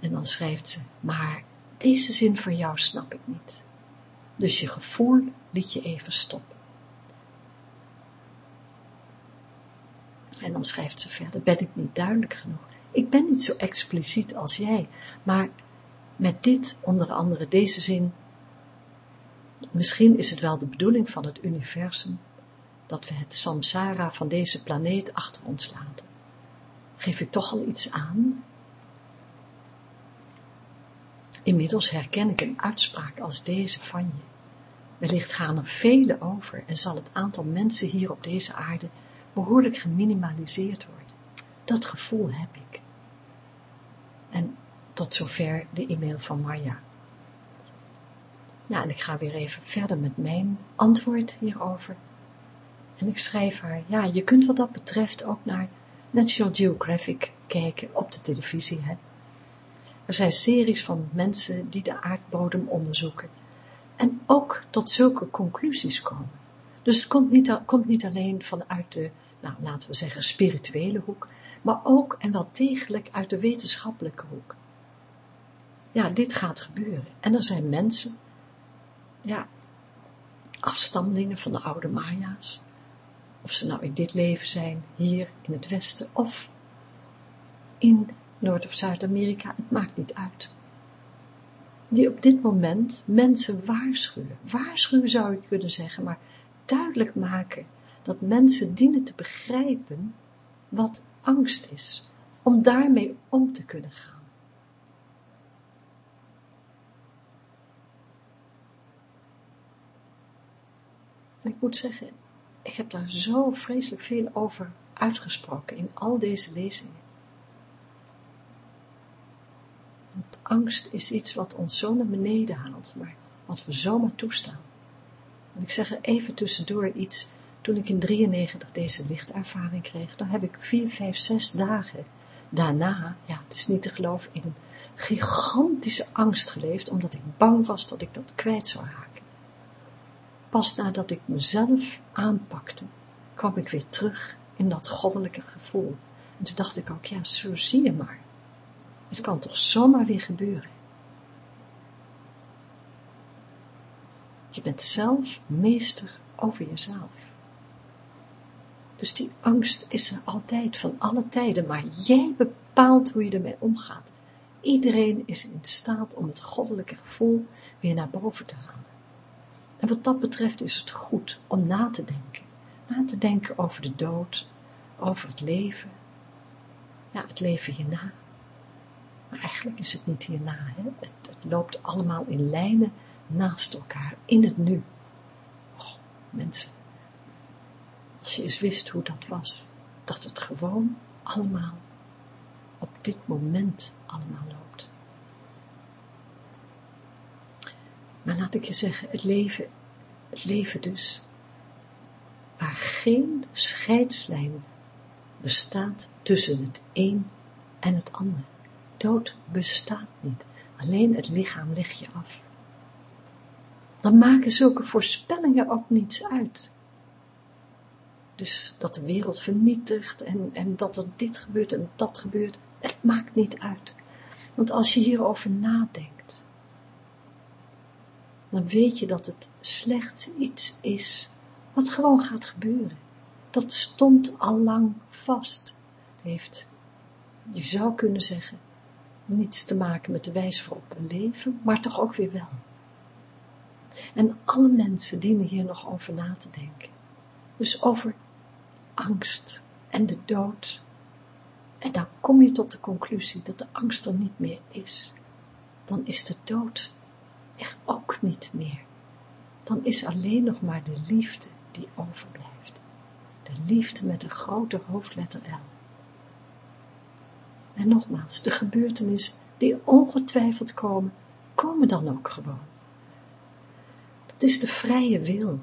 En dan schrijft ze, maar deze zin van jou snap ik niet. Dus je gevoel liet je even stoppen. En dan schrijft ze verder, ben ik niet duidelijk genoeg? Ik ben niet zo expliciet als jij, maar met dit, onder andere deze zin, misschien is het wel de bedoeling van het universum, dat we het samsara van deze planeet achter ons laten. Geef ik toch al iets aan? Inmiddels herken ik een uitspraak als deze van je. Wellicht gaan er vele over en zal het aantal mensen hier op deze aarde behoorlijk geminimaliseerd worden. Dat gevoel heb ik. En tot zover de e-mail van Marja. Nou, en ik ga weer even verder met mijn antwoord hierover. En ik schrijf haar, ja, je kunt wat dat betreft ook naar National Geographic kijken op de televisie. Hè. Er zijn series van mensen die de aardbodem onderzoeken en ook tot zulke conclusies komen. Dus het komt niet, komt niet alleen vanuit de, nou, laten we zeggen, spirituele hoek, maar ook en wel degelijk uit de wetenschappelijke hoek. Ja, dit gaat gebeuren. En er zijn mensen, ja, afstammelingen van de oude Maya's, of ze nou in dit leven zijn, hier in het Westen, of in Noord- of Zuid-Amerika, het maakt niet uit. Die op dit moment mensen waarschuwen. Waarschuwen zou ik kunnen zeggen, maar duidelijk maken dat mensen dienen te begrijpen wat angst is, om daarmee om te kunnen gaan. En ik moet zeggen, ik heb daar zo vreselijk veel over uitgesproken in al deze lezingen. Want angst is iets wat ons zo naar beneden haalt, maar wat we zomaar toestaan. En ik zeg er even tussendoor iets toen ik in 93 deze lichtervaring kreeg, dan heb ik vier, vijf, zes dagen daarna, ja, het is niet te geloven, in een gigantische angst geleefd, omdat ik bang was dat ik dat kwijt zou raken. Pas nadat ik mezelf aanpakte, kwam ik weer terug in dat goddelijke gevoel. En toen dacht ik ook, ja, zo zie je maar. Het kan toch zomaar weer gebeuren. Je bent zelf meester over jezelf. Dus die angst is er altijd, van alle tijden, maar jij bepaalt hoe je ermee omgaat. Iedereen is in staat om het goddelijke gevoel weer naar boven te halen. En wat dat betreft is het goed om na te denken. Na te denken over de dood, over het leven. Ja, het leven hierna. Maar eigenlijk is het niet hierna. Hè? Het, het loopt allemaal in lijnen naast elkaar, in het nu. Oh, mensen, als je eens wist hoe dat was, dat het gewoon allemaal op dit moment allemaal loopt. Maar laat ik je zeggen, het leven, het leven dus, waar geen scheidslijn bestaat tussen het een en het ander. Dood bestaat niet, alleen het lichaam leg je af. Dan maken zulke voorspellingen ook niets uit. Dus dat de wereld vernietigt en, en dat er dit gebeurt en dat gebeurt, het maakt niet uit. Want als je hierover nadenkt, dan weet je dat het slechts iets is wat gewoon gaat gebeuren. Dat stond al lang vast. Het heeft, je zou kunnen zeggen, niets te maken met de wijze waarop we leven, maar toch ook weer wel. En alle mensen dienen hier nog over na te denken. Dus over angst en de dood. En dan kom je tot de conclusie dat de angst er niet meer is. Dan is de dood er ook niet meer. Dan is alleen nog maar de liefde die overblijft. De liefde met een grote hoofdletter L. En nogmaals, de gebeurtenissen die ongetwijfeld komen, komen dan ook gewoon. Dat is de vrije wil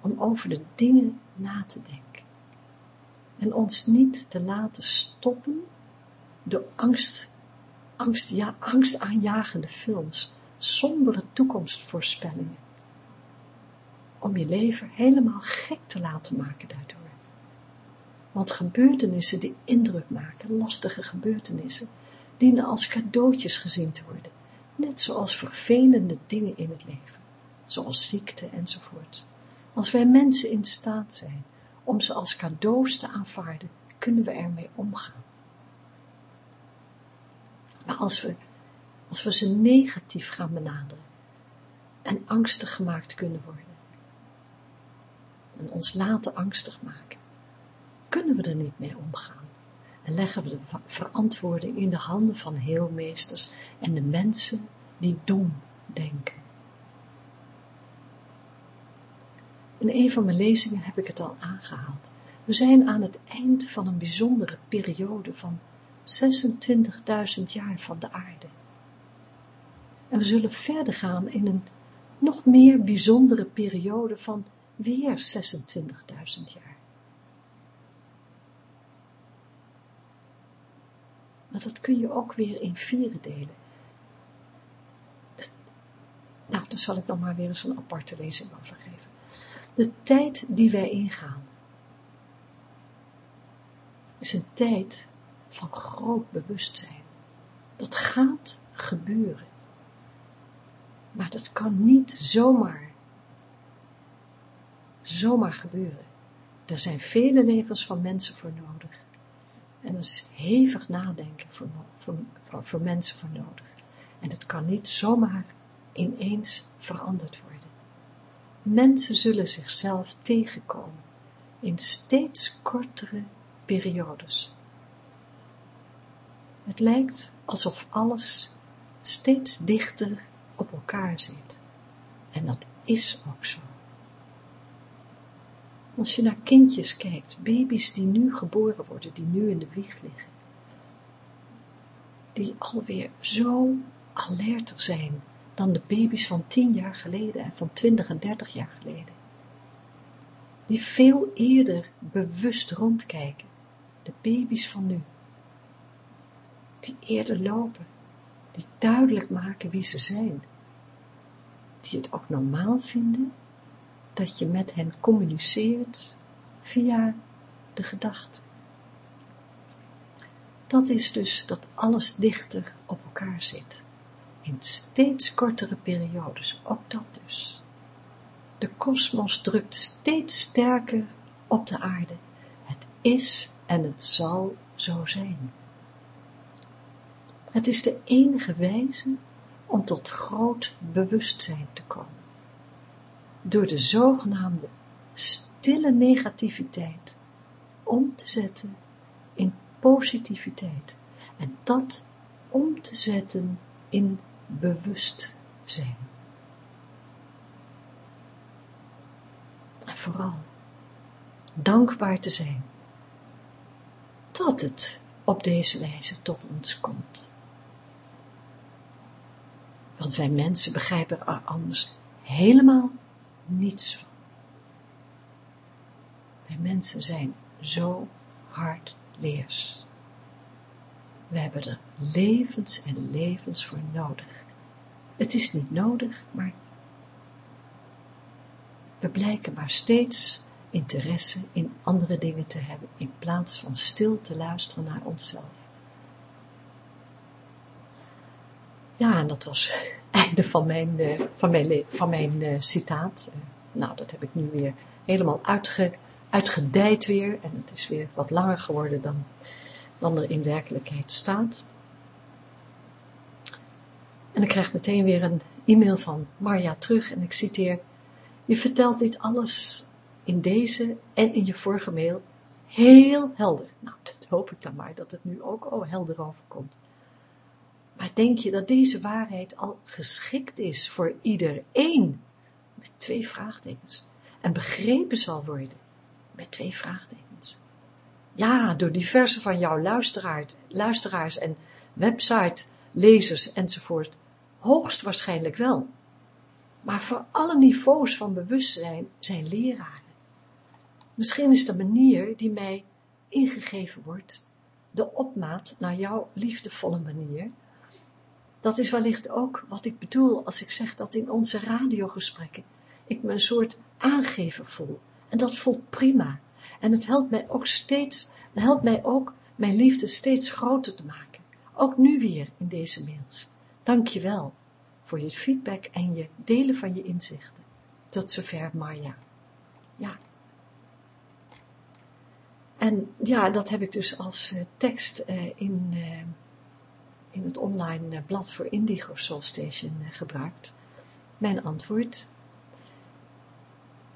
om over de dingen na te denken en ons niet te laten stoppen door angst, angst, ja, angstaanjagende films, sombere toekomstvoorspellingen, om je leven helemaal gek te laten maken daardoor. Want gebeurtenissen die indruk maken, lastige gebeurtenissen, dienen als cadeautjes gezien te worden, net zoals vervelende dingen in het leven, zoals ziekte enzovoort. Als wij mensen in staat zijn om ze als cadeaus te aanvaarden, kunnen we ermee omgaan. Maar als we, als we ze negatief gaan benaderen en angstig gemaakt kunnen worden, en ons laten angstig maken, kunnen we er niet mee omgaan. En leggen we de verantwoording in de handen van heelmeesters en de mensen die dom denken. In een van mijn lezingen heb ik het al aangehaald. We zijn aan het eind van een bijzondere periode van 26.000 jaar van de aarde. En we zullen verder gaan in een nog meer bijzondere periode van weer 26.000 jaar. Maar dat kun je ook weer in vieren delen. Nou, daar zal ik dan maar weer eens een aparte lezing over geven de tijd die wij ingaan, is een tijd van groot bewustzijn. Dat gaat gebeuren. Maar dat kan niet zomaar, zomaar gebeuren. Er zijn vele levens van mensen voor nodig. En er is hevig nadenken voor, voor, voor, voor mensen voor nodig. En het kan niet zomaar ineens veranderd worden. Mensen zullen zichzelf tegenkomen in steeds kortere periodes. Het lijkt alsof alles steeds dichter op elkaar zit. En dat is ook zo. Als je naar kindjes kijkt, baby's die nu geboren worden, die nu in de wieg liggen, die alweer zo alerter zijn dan de baby's van tien jaar geleden en van twintig en dertig jaar geleden. Die veel eerder bewust rondkijken, de baby's van nu. Die eerder lopen, die duidelijk maken wie ze zijn. Die het ook normaal vinden dat je met hen communiceert via de gedachten. Dat is dus dat alles dichter op elkaar zit. In steeds kortere periodes, ook dat dus. De kosmos drukt steeds sterker op de aarde. Het is en het zal zo zijn. Het is de enige wijze om tot groot bewustzijn te komen. Door de zogenaamde stille negativiteit om te zetten in positiviteit en dat om te zetten in bewustzijn. En vooral dankbaar te zijn dat het op deze wijze tot ons komt. Want wij mensen begrijpen er anders helemaal niets van. Wij mensen zijn zo hardleers. We hebben er levens en levens voor nodig. Het is niet nodig, maar we blijken maar steeds interesse in andere dingen te hebben, in plaats van stil te luisteren naar onszelf. Ja, en dat was het einde van mijn, eh, van mijn, van mijn uh, citaat. Uh, nou, dat heb ik nu weer helemaal uitge, uitgedijd weer. En het is weer wat langer geworden dan, dan er in werkelijkheid staat. En ik krijg meteen weer een e-mail van Marja terug en ik citeer. Je vertelt dit alles in deze en in je vorige mail heel helder. Nou, dat hoop ik dan maar, dat het nu ook al helder overkomt. Maar denk je dat deze waarheid al geschikt is voor iedereen? Met twee vraagtekens. En begrepen zal worden? Met twee vraagtekens. Ja, door diverse van jouw luisteraars, en website, lezers enzovoort. Hoogstwaarschijnlijk wel. Maar voor alle niveaus van bewustzijn zijn leraren. Misschien is de manier die mij ingegeven wordt, de opmaat naar jouw liefdevolle manier, dat is wellicht ook wat ik bedoel als ik zeg dat in onze radiogesprekken ik me een soort aangever voel. En dat voelt prima. En het helpt mij ook steeds, helpt mij ook mijn liefde steeds groter te maken. Ook nu weer in deze mails. Dank je wel voor je feedback en je delen van je inzichten. Tot zover Marja. Ja. En ja, dat heb ik dus als uh, tekst uh, in... Uh, in het online eh, blad voor Indigo Soul Station eh, gebruikt. Mijn antwoord.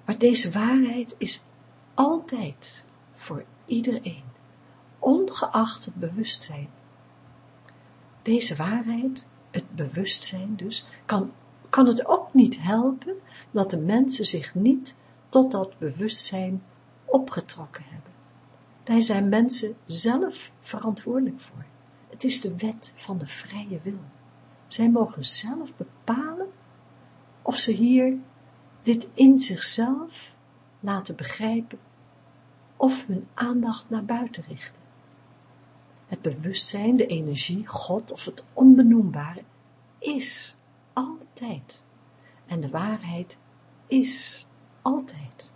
Maar deze waarheid is altijd voor iedereen, ongeacht het bewustzijn. Deze waarheid, het bewustzijn dus, kan, kan het ook niet helpen dat de mensen zich niet tot dat bewustzijn opgetrokken hebben. Daar zijn mensen zelf verantwoordelijk voor. Het is de wet van de vrije wil. Zij mogen zelf bepalen of ze hier dit in zichzelf laten begrijpen of hun aandacht naar buiten richten. Het bewustzijn, de energie, God of het onbenoembare is altijd. En de waarheid is altijd.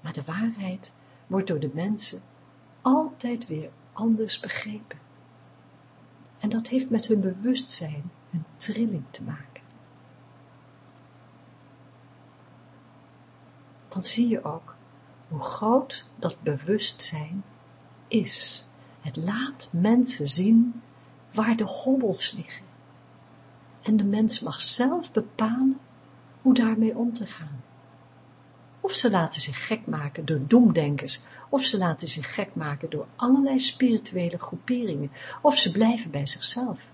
Maar de waarheid wordt door de mensen altijd weer anders begrepen. En dat heeft met hun bewustzijn, hun trilling te maken. Dan zie je ook hoe groot dat bewustzijn is. Het laat mensen zien waar de hobbels liggen. En de mens mag zelf bepalen hoe daarmee om te gaan. Of ze laten zich gek maken door doemdenkers, of ze laten zich gek maken door allerlei spirituele groeperingen, of ze blijven bij zichzelf.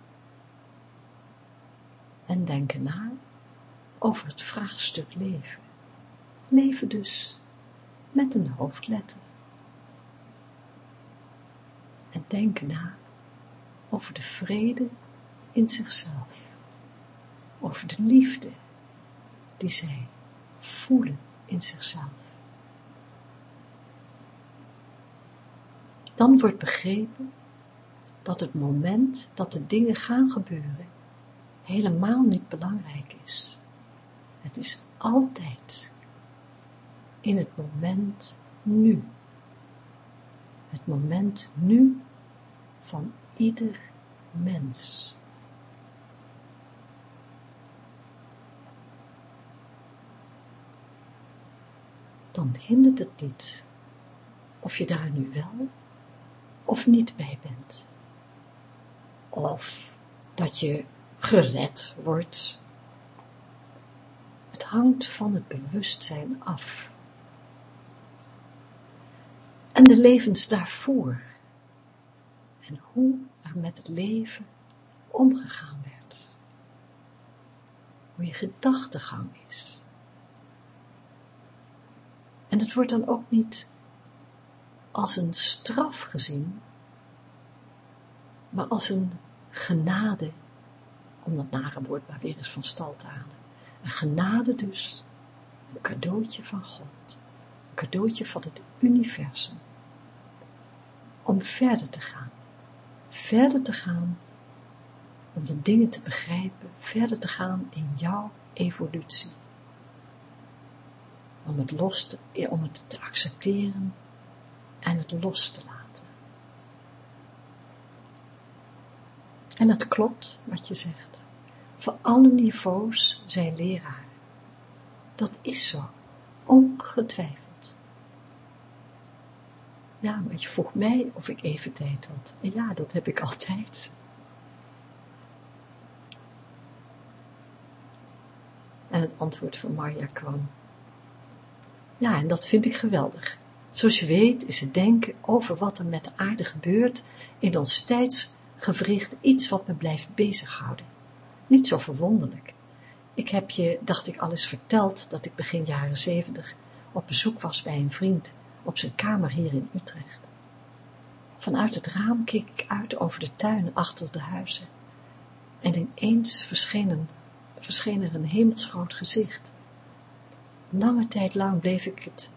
En denken na over het vraagstuk leven. Leven dus, met een hoofdletter. En denken na over de vrede in zichzelf, over de liefde die zij voelen in zichzelf. Dan wordt begrepen dat het moment dat de dingen gaan gebeuren helemaal niet belangrijk is. Het is altijd in het moment nu. Het moment nu van ieder mens. Dan hindert het niet of je daar nu wel of niet bij bent. Of dat je gered wordt. Het hangt van het bewustzijn af. En de levens daarvoor. En hoe er met het leven omgegaan werd. Hoe je gedachtegang is. En het wordt dan ook niet als een straf gezien, maar als een genade, om dat nare woord maar weer eens van stal te halen. Een genade dus, een cadeautje van God, een cadeautje van het universum, om verder te gaan, verder te gaan, om de dingen te begrijpen, verder te gaan in jouw evolutie. Om het, los te, om het te accepteren en het los te laten. En het klopt wat je zegt. Voor alle niveaus zijn leraar. Dat is zo, ongetwijfeld. Ja, maar je vroeg mij of ik even tijd had. En ja, dat heb ik altijd. En het antwoord van Marja kwam. Ja, en dat vind ik geweldig. Zoals je weet is het denken over wat er met de aarde gebeurt in ons tijdsgevricht iets wat me blijft bezighouden. Niet zo verwonderlijk. Ik heb je, dacht ik, al eens verteld dat ik begin jaren zeventig op bezoek was bij een vriend op zijn kamer hier in Utrecht. Vanuit het raam keek ik uit over de tuinen achter de huizen en ineens verscheen, verscheen er een hemelsgroot gezicht. Lange tijd lang bleef ik het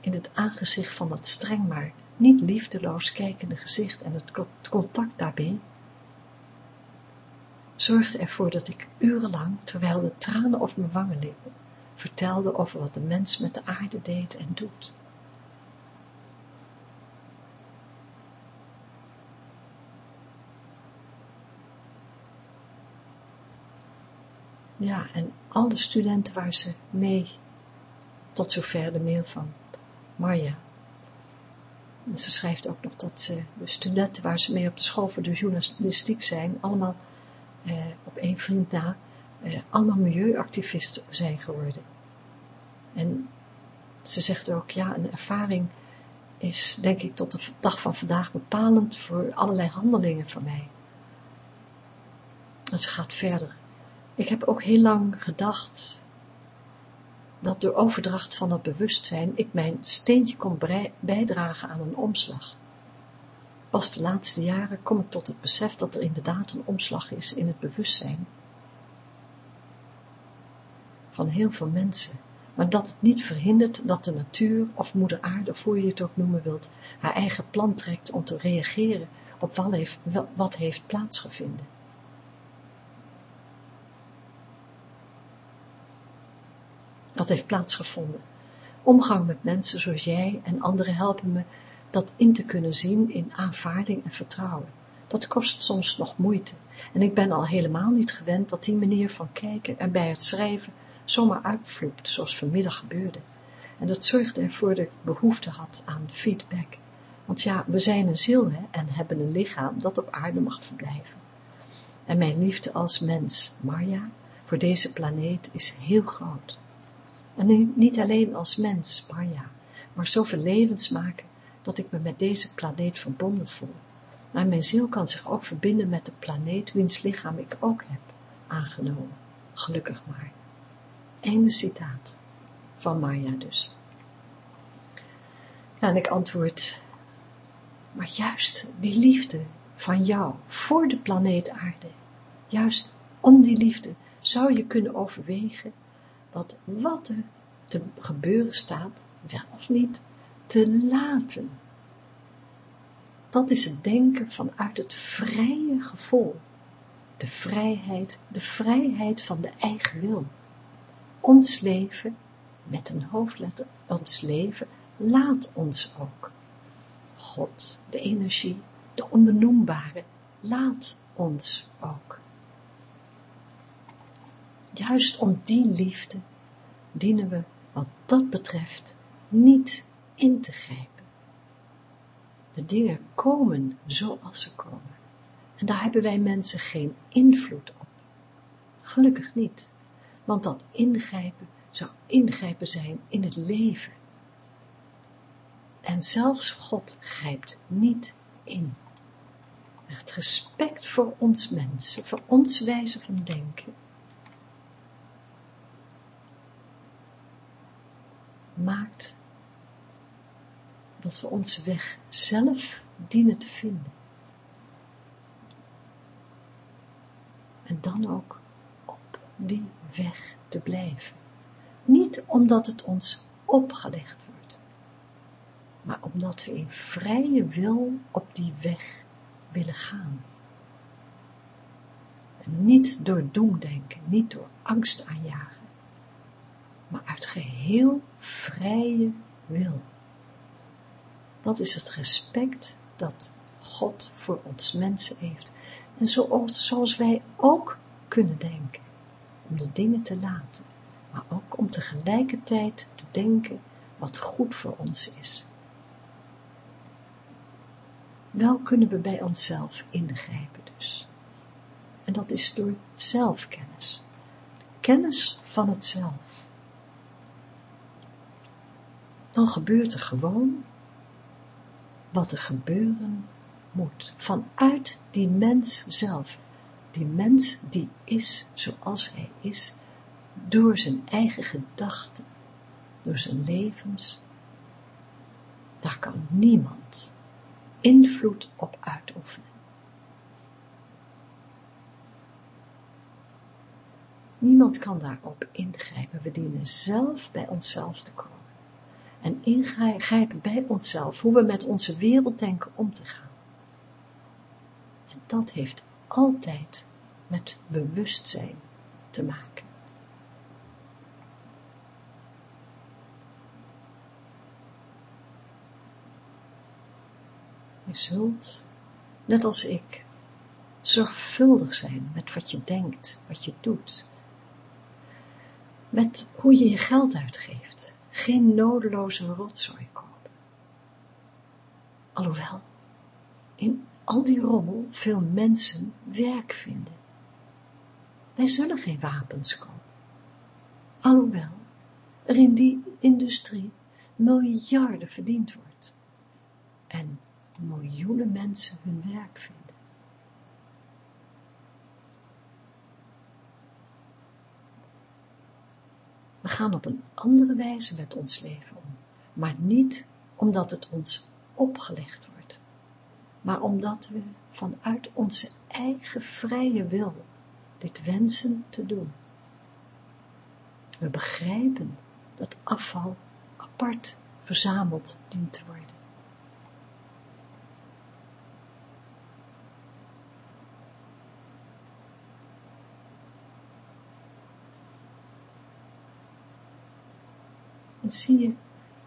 in het aangezicht van dat streng maar niet liefdeloos kijkende gezicht en het contact daarbij, zorgde ervoor dat ik urenlang, terwijl de tranen over mijn wangen liepen, vertelde over wat de mens met de aarde deed en doet. Ja, en alle studenten waar ze mee, tot zover de mail van Marja. En ze schrijft ook nog dat ze, de studenten waar ze mee op de school voor de journalistiek zijn, allemaal eh, op één vriend na, eh, allemaal milieuactivisten zijn geworden. En ze zegt ook, ja, een ervaring is, denk ik, tot de dag van vandaag bepalend voor allerlei handelingen van mij. En ze gaat verder. Ik heb ook heel lang gedacht, dat door overdracht van het bewustzijn ik mijn steentje kon bijdragen aan een omslag. Pas de laatste jaren kom ik tot het besef dat er inderdaad een omslag is in het bewustzijn van heel veel mensen, maar dat het niet verhindert dat de natuur of moeder aarde, of hoe je het ook noemen wilt, haar eigen plan trekt om te reageren op wat heeft plaatsgevonden. Dat heeft plaatsgevonden. Omgang met mensen zoals jij en anderen helpen me dat in te kunnen zien in aanvaarding en vertrouwen. Dat kost soms nog moeite en ik ben al helemaal niet gewend dat die manier van kijken en bij het schrijven zomaar uitvloept, zoals vanmiddag gebeurde. En dat zorgde ervoor dat ik behoefte had aan feedback. Want ja, we zijn een ziel hè, en hebben een lichaam dat op aarde mag verblijven. En mijn liefde als mens, Marja, voor deze planeet is heel groot. En niet alleen als mens, maar ja, maar zoveel levens maken, dat ik me met deze planeet verbonden voel. Maar mijn ziel kan zich ook verbinden met de planeet, wiens lichaam ik ook heb aangenomen. Gelukkig maar. Einde citaat. Van Maya dus. Ja, en ik antwoord, maar juist die liefde van jou voor de planeet aarde, juist om die liefde zou je kunnen overwegen dat wat er te gebeuren staat, wel of niet, te laten. Dat is het denken vanuit het vrije gevoel. De vrijheid, de vrijheid van de eigen wil. Ons leven, met een hoofdletter, ons leven, laat ons ook. God, de energie, de onbenoembare, laat ons ook. Juist om die liefde dienen we wat dat betreft niet in te grijpen. De dingen komen zoals ze komen. En daar hebben wij mensen geen invloed op. Gelukkig niet, want dat ingrijpen zou ingrijpen zijn in het leven. En zelfs God grijpt niet in. Het respect voor ons mensen, voor ons wijze van denken, maakt dat we onze weg zelf dienen te vinden. En dan ook op die weg te blijven. Niet omdat het ons opgelegd wordt, maar omdat we in vrije wil op die weg willen gaan. Niet door doemdenken, niet door angst aanjagen, maar uit geheel vrije wil. Dat is het respect dat God voor ons mensen heeft. En zoals, wij ook kunnen denken, om de dingen te laten, maar ook om tegelijkertijd te denken wat goed voor ons is. Wel kunnen we bij onszelf ingrijpen dus. En dat is door zelfkennis. Kennis van het zelf. Dan gebeurt er gewoon wat er gebeuren moet. Vanuit die mens zelf. Die mens die is zoals hij is, door zijn eigen gedachten, door zijn levens. Daar kan niemand invloed op uitoefenen. Niemand kan daarop ingrijpen. We dienen zelf bij onszelf te komen. En ingrijpen bij onszelf, hoe we met onze wereld denken om te gaan. En dat heeft altijd met bewustzijn te maken. Je zult, net als ik, zorgvuldig zijn met wat je denkt, wat je doet, met hoe je je geld uitgeeft, geen nodeloze rotzooi kopen. Alhoewel, in al die rommel veel mensen werk vinden. Wij zullen geen wapens kopen. Alhoewel, er in die industrie miljarden verdiend wordt. En miljoenen mensen hun werk vinden. We gaan op een andere wijze met ons leven om, maar niet omdat het ons opgelegd wordt, maar omdat we vanuit onze eigen vrije wil dit wensen te doen. We begrijpen dat afval apart verzameld dient te worden. Dan zie je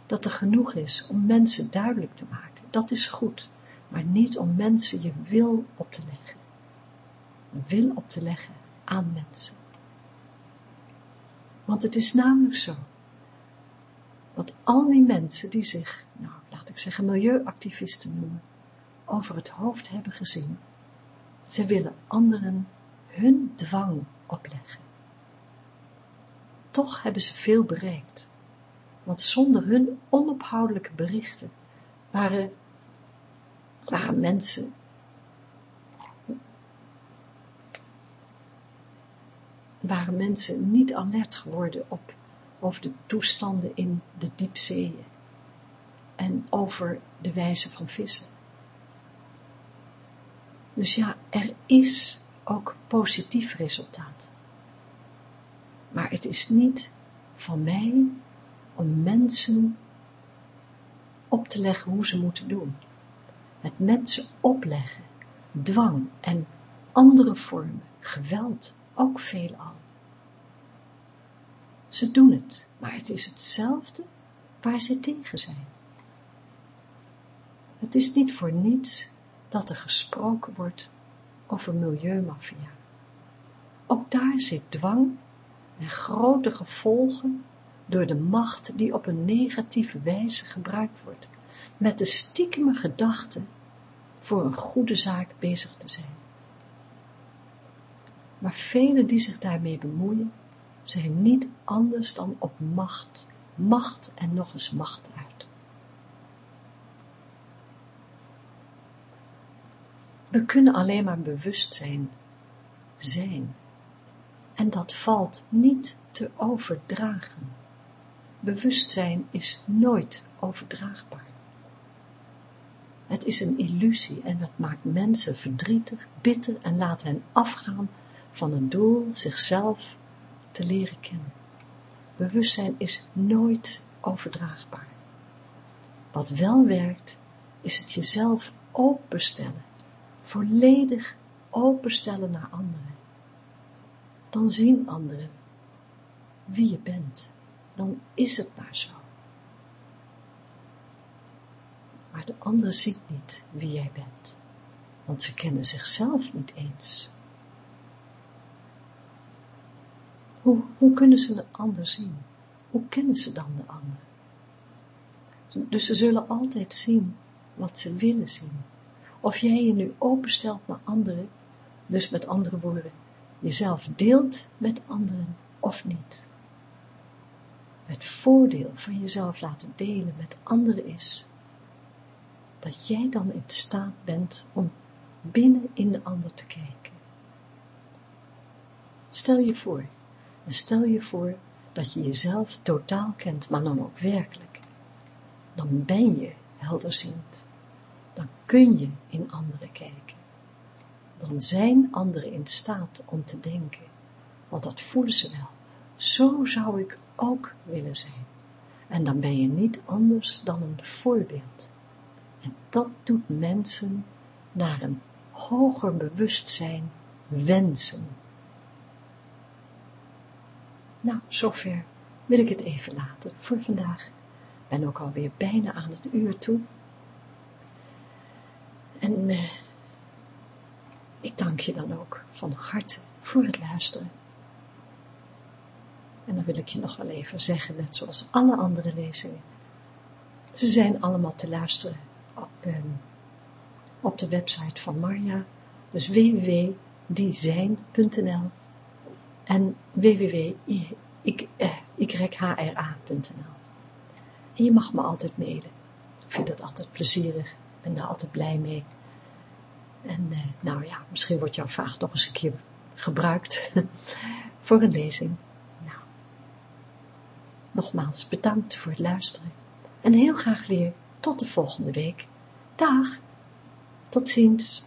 dat er genoeg is om mensen duidelijk te maken. Dat is goed, maar niet om mensen je wil op te leggen. Wil op te leggen aan mensen. Want het is namelijk zo, dat al die mensen die zich, nou laat ik zeggen milieuactivisten noemen, over het hoofd hebben gezien, ze willen anderen hun dwang opleggen. Toch hebben ze veel bereikt want zonder hun onophoudelijke berichten waren, waren mensen waren mensen niet alert geworden op, over de toestanden in de diepzeeën en over de wijze van vissen. Dus ja, er is ook positief resultaat. Maar het is niet van mij om mensen op te leggen hoe ze moeten doen. Het mensen opleggen, dwang en andere vormen, geweld, ook veelal. Ze doen het, maar het is hetzelfde waar ze tegen zijn. Het is niet voor niets dat er gesproken wordt over milieumafia. Ook daar zit dwang en grote gevolgen door de macht die op een negatieve wijze gebruikt wordt, met de stiekeme gedachte voor een goede zaak bezig te zijn. Maar velen die zich daarmee bemoeien, zijn niet anders dan op macht, macht en nog eens macht uit. We kunnen alleen maar bewustzijn zijn. En dat valt niet te overdragen. Bewustzijn is nooit overdraagbaar. Het is een illusie en het maakt mensen verdrietig, bitter en laat hen afgaan van een doel zichzelf te leren kennen. Bewustzijn is nooit overdraagbaar. Wat wel werkt, is het jezelf openstellen, volledig openstellen naar anderen. Dan zien anderen wie je bent, dan is het maar zo. Maar de ander ziet niet wie jij bent, want ze kennen zichzelf niet eens. Hoe, hoe kunnen ze de ander zien? Hoe kennen ze dan de ander? Dus ze zullen altijd zien wat ze willen zien. Of jij je nu openstelt naar anderen, dus met andere woorden, jezelf deelt met anderen of niet. Het voordeel van jezelf laten delen met anderen is, dat jij dan in staat bent om binnen in de ander te kijken. Stel je voor, en stel je voor dat je jezelf totaal kent, maar dan ook werkelijk. Dan ben je helderziend. Dan kun je in anderen kijken. Dan zijn anderen in staat om te denken, want dat voelen ze wel. Zo zou ik ook willen zijn. En dan ben je niet anders dan een voorbeeld. En dat doet mensen naar een hoger bewustzijn wensen. Nou, zover wil ik het even laten voor vandaag. Ik ben ook alweer bijna aan het uur toe. En eh, ik dank je dan ook van harte voor het luisteren. En dan wil ik je nog wel even zeggen, net zoals alle andere lezingen. Ze zijn allemaal te luisteren op, ehm, op de website van Marja, dus www.diezijn.nl en www.yhra.nl. En je mag me altijd mailen. Ik vind het altijd plezierig. Ik ben daar altijd blij mee. En uh, nou ja, misschien wordt jouw vraag nog eens een keer gebruikt voor een lezing. Nogmaals bedankt voor het luisteren. En heel graag weer tot de volgende week. Dag, tot ziens.